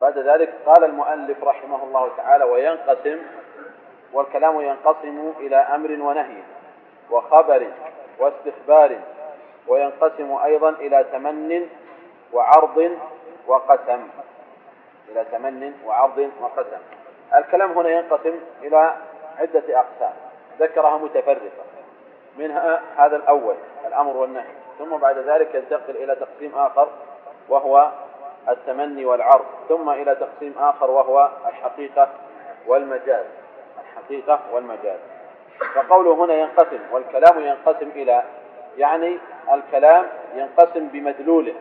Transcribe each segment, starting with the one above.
بعد ذلك قال المؤلف رحمه الله تعالى وينقسم والكلام ينقسم إلى أمر ونهي وخبر واستخبار وينقسم أيضا إلى تمن وعرض وقسم. إلى تمن وعرض وقسم. الكلام هنا ينقسم إلى عدة أقسام. ذكرها متفرقة. منها هذا الأول الأمر والنهي. ثم بعد ذلك ينتقل إلى تقسيم آخر وهو التمني والعرض ثم إلى تقسيم آخر وهو الحقيقة والمجاز. الحقيقة والمجاز. فقوله هنا ينقسم والكلام ينقسم إلى يعني الكلام ينقسم بمدلوله.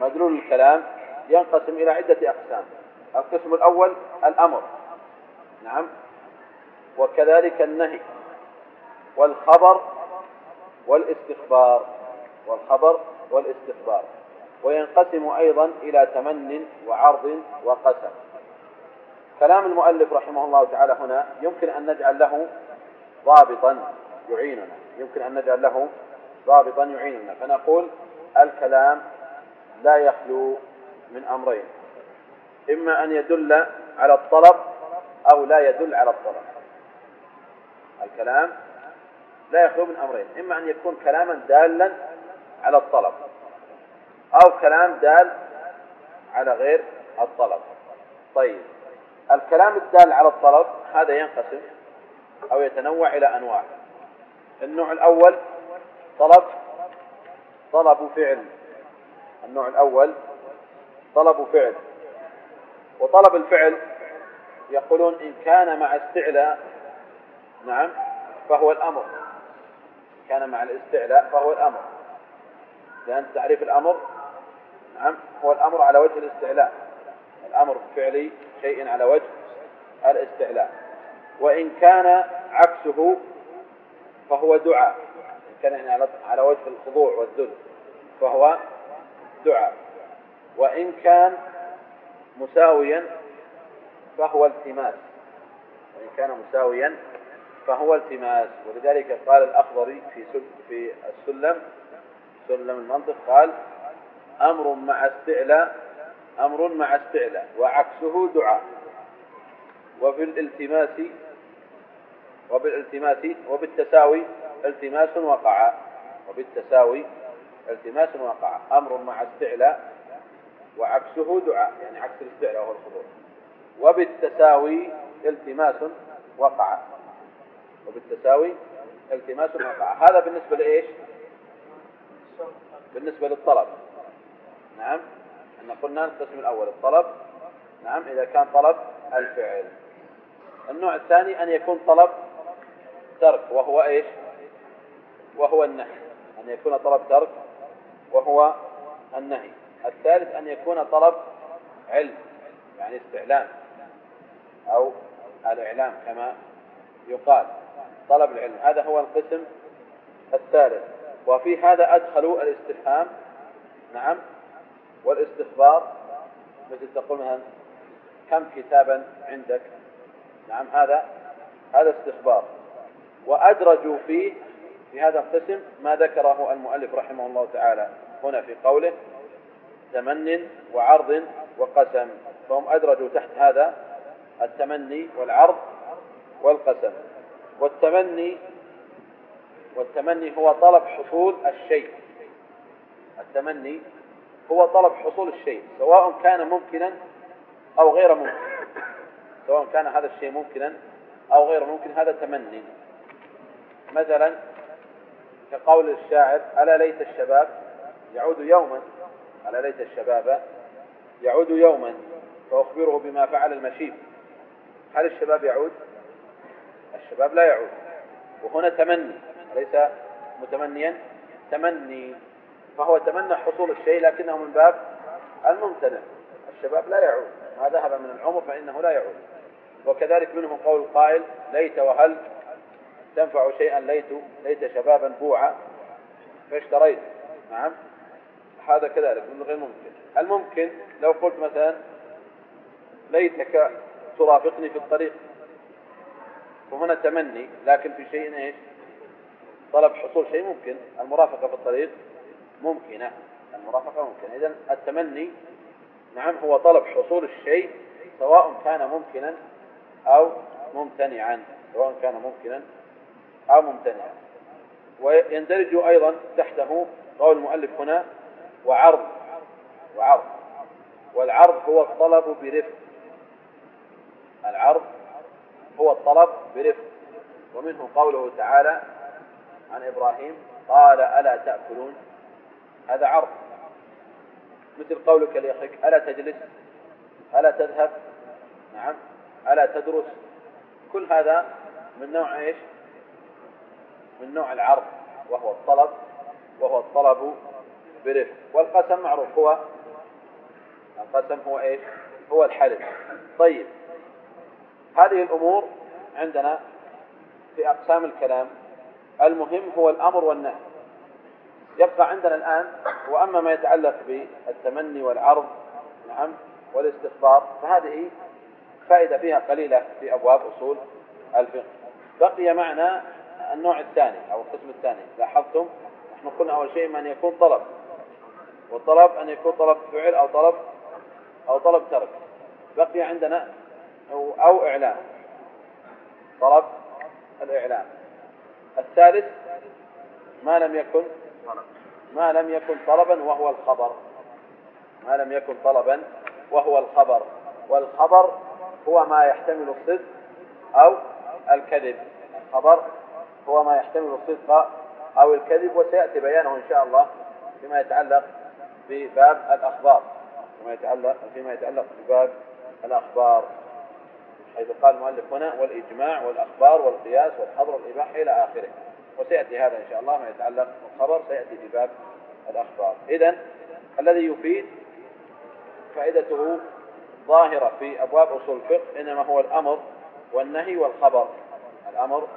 مدلول الكلام ينقسم إلى عدة أقسام. القسم الأول الأمر. نعم. وكذلك النهي. والخبر والاستخبار. والخبر والاستخبار. وينقسم أيضا إلى تمن وعرض وقسم. كلام المؤلف رحمه الله تعالى هنا يمكن أن نجعل له ضابطا يعيننا. يمكن أن نجعل له ضابطا يعيننا. فنقول الكلام لا يخلو من أمرين. إما أن يدل على الطلب أو لا يدل على الطلب. الكلام لا يخلو من أمرين. إما أن يكون كلاما دالا على الطلب. أو كلام دال على غير الطلب. طيب الكلام الدال على الطلب هذا ينقسم أو يتنوع إلى أنواع. النوع الأول طلب طلب فعل. النوع الأول طلب فعل. وطلب الفعل يقولون إن كان مع استعلاء نعم فهو الأمر. كان مع الاستعلاء فهو الأمر. لأن تعريف الأمر نعم هو الأمر على وجه الاستعلاء. الأمر فعلي شيء على وجه الاستعلاء. وإن كان عكسه فهو دعاء. كان يعني على وجه الخضوع والذل فهو دعاء. وإن كان مساويا فهو التماس. وإن كان مساويا فهو التماس. ولذلك قال الأخضري في في السلم سلم المنطق قال أمر مع استعلاء أمر مع استعلاء وعكسه دعاء. وفي الالتماس وبالالتماس وبالتساوي التماس وقع. وبالتساوي التماس وقع. أمر مع استعلاء وعكسه دعاء يعني عكس الاستعلاء وهو الخضوع. وبالتساوي التماس وقع. وبالتساوي التماس وقع. هذا بالنسبة لإيش؟ بالنسبة للطلب. نعم. أن قلنا القسم الأول الطلب. نعم إذا كان طلب الفعل. النوع الثاني أن يكون طلب ترك وهو إيش؟ وهو النهي. أن يكون طلب ترك وهو النهي. الثالث أن يكون طلب علم يعني استعلام أو الإعلام كما يقال. طلب العلم هذا هو القسم الثالث. وفي هذا أدخلوا الاستفهام. نعم. والاستخبار مثل تقول مثلا كم كتابا عندك؟ نعم هذا هذا استخبار وأدرجوا فيه في هذا القسم ما ذكره المؤلف رحمه الله تعالى هنا في قوله تمن وعرض وقسم. فهم أدرجوا تحت هذا التمني والعرض والقسم. والتمني والتمني هو طلب حصول الشيء. التمني هو طلب حصول الشيء سواء كان ممكنا أو غير ممكن. سواء كان هذا الشيء ممكنا أو غير ممكن هذا تمني. مثلا كقول الشاعر ألا ليت الشباب يعود يوما. ألا ليت الشباب يعود يوما. فأخبره بما فعل المشيب. هل الشباب يعود؟ الشباب لا يعود. وهنا تمني ليس متمنيا؟ تمني. فهو تمنى حصول الشيء لكنه من باب الممتنع. الشباب لا يعود. ما ذهب من العمر فإنه لا يعود. وكذلك منهم قول القائل ليت وهل تنفع شيئا؟ ليت ليت شبابا بوعا. فاشتريت. نعم. هذا كذلك من غير ممكن. الممكن لو قلت مثلا ليتك ترافقني في الطريق. وهنا تمني لكن في شيء إيش؟ طلب حصول شيء ممكن. المرافقة في الطريق. ممكنة المرافقة ممكنة. إذا التمني نعم هو طلب حصول الشيء سواء كان ممكنا أو ممتنعا. سواء كان ممكنا أو ممتنعا. ويندرج أيضا تحته قول المؤلف هنا وعرض وعرض. والعرض هو الطلب برفق. العرض هو الطلب برفق. ومنه قوله تعالى عن إبراهيم قال ألا تأكلون؟ هذا عرض. مثل قولك لأخيك ألا تجلس؟ ألا تذهب؟ نعم. ألا تدرس؟ كل هذا من نوع إيش؟ من نوع العرض وهو الطلب وهو الطلب برفق والقسم معروف هو القسم هو إيش؟ هو الحلف. طيب. هذه الأمور عندنا في أقسام الكلام. المهم هو الأمر والنهي. يبقى عندنا الآن وأما ما يتعلق بالتمني والعرض نعم والاستخبار فهذه فائدة فيها قليلة في أبواب أصول الفقه. بقي معنا النوع الثاني أو القسم الثاني. لاحظتم؟ نحن قلنا أول شيء ان يكون طلب والطلب أن يكون طلب فعل أو طلب أو طلب ترك. بقي عندنا أو, أو إعلان. طلب الإعلان. الثالث ما لم يكن ما لم يكن طلبا وهو الخبر. ما لم يكن طلبا وهو الخبر. والخبر هو ما يحتمل الصدق أو الكذب. الخبر هو ما يحتمل الصدق أو الكذب وسيأتي بيانه إن شاء الله فيما يتعلق بباب الأخبار. فيما يتعلق فيما يتعلق بباب الأخبار. حيث قال المؤلف هنا والإجماع والأخبار والقياس والحظر والإباحة إلى آخره. وسيأتي هذا إن شاء الله ما يتعلق بالخبر سيأتي في باب الأخبار. إذا الذي يفيد فائدته ظاهرة في أبواب أصول الفقه إنما هو الأمر والنهي والخبر. الأمر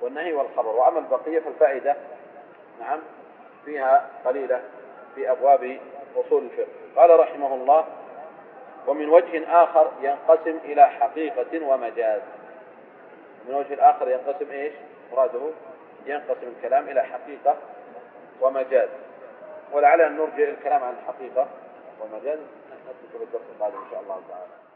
والنهي والخبر. وأما البقية فالفائدة نعم فيها قليلة في أبواب أصول الفقه. قال رحمه الله ومن وجه آخر ينقسم إلى حقيقة ومجاز. من وجه آخر ينقسم إيش؟ مراده. ينقسم الكلام إلى حقيقة ومجاز. ولعل أن نرجع الكلام عن الحقيقة والمجاز. نترك الدرس القادم إن شاء الله تعالى.